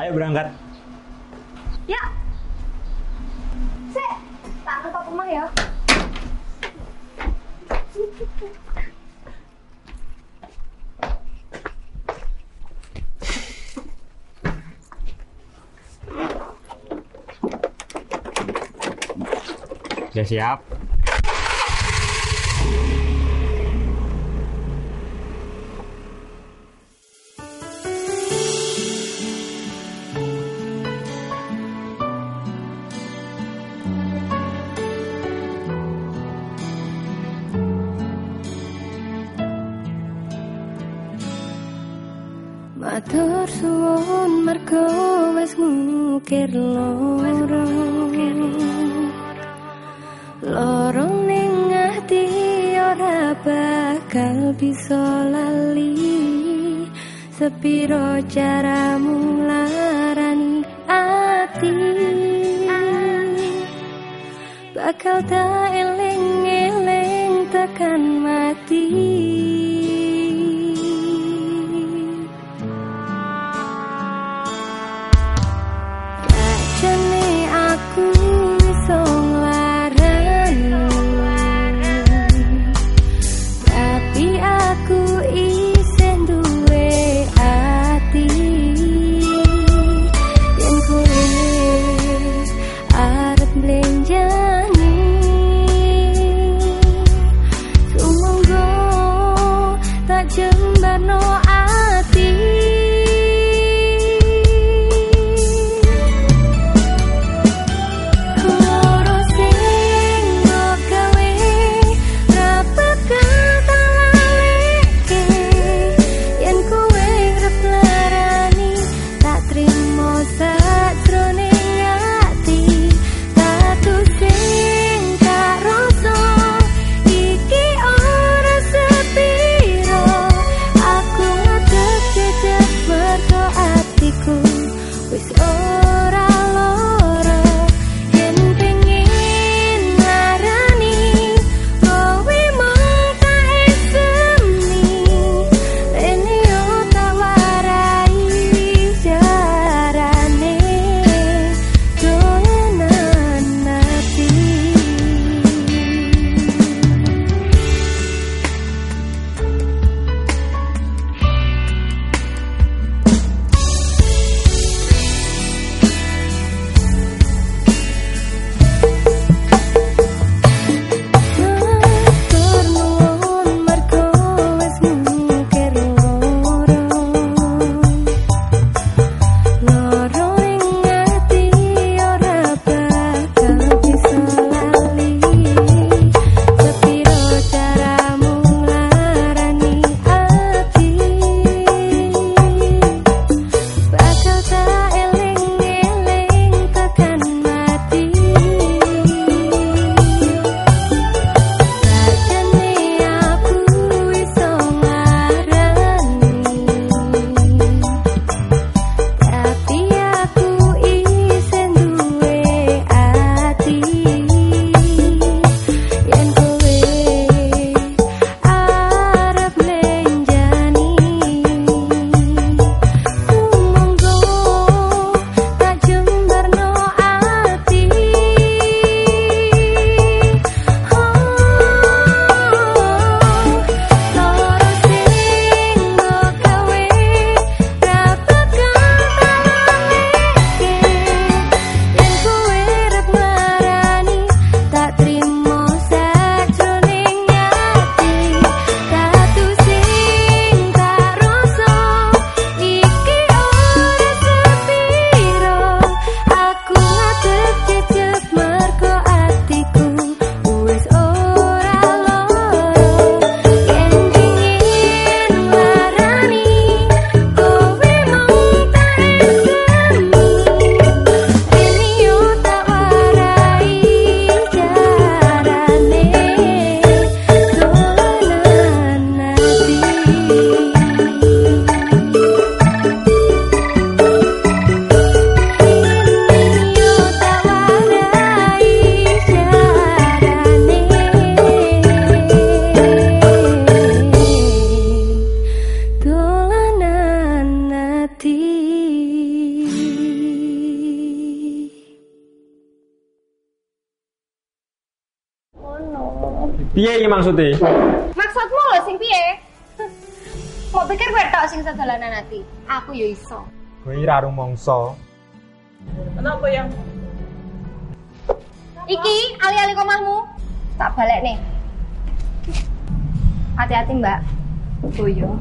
Ayo berangkat. Ya. Sek, tak ketok rumah ya. Sudah siap? Matur suwun mergo wis ngukir loro. Loro ning ati ora bakal bisa lali. Sepiro caramu larani ati? Bakal tak eling-eling tekan mati I'll you. Piye iki maksudnya? Maksudmu lho sing piye? Mau pikir gue tok sing sedolanan ati. Aku yo iso. Kowe ira rumangsa. Kenapa yang? Iki ali-ali komahmu. Tak balik nih. Hati-hati, Mbak. Boyo.